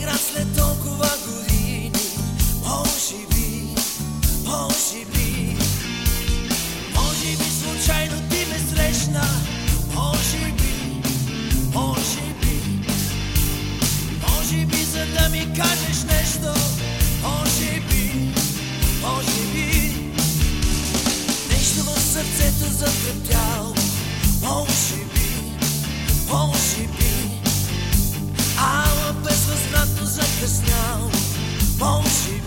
игра след толкова години. Може би, може би, може би случайно ти ме срещна. Може би, може би, може би за да ми кажеш нещо. Може би, може би, нещо в сърцето затрептяло. Може би, може би. Won't you?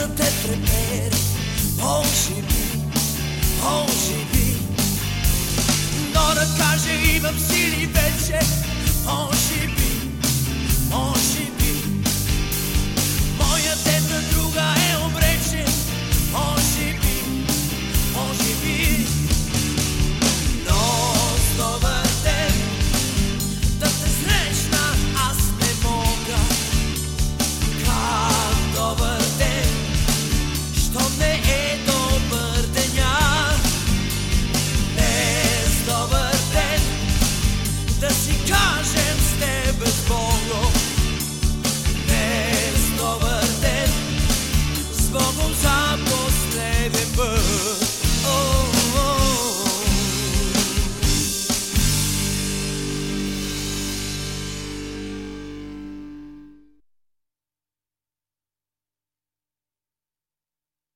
să te preperi Oh, živi, oh, živi Nora kaže imam sili veće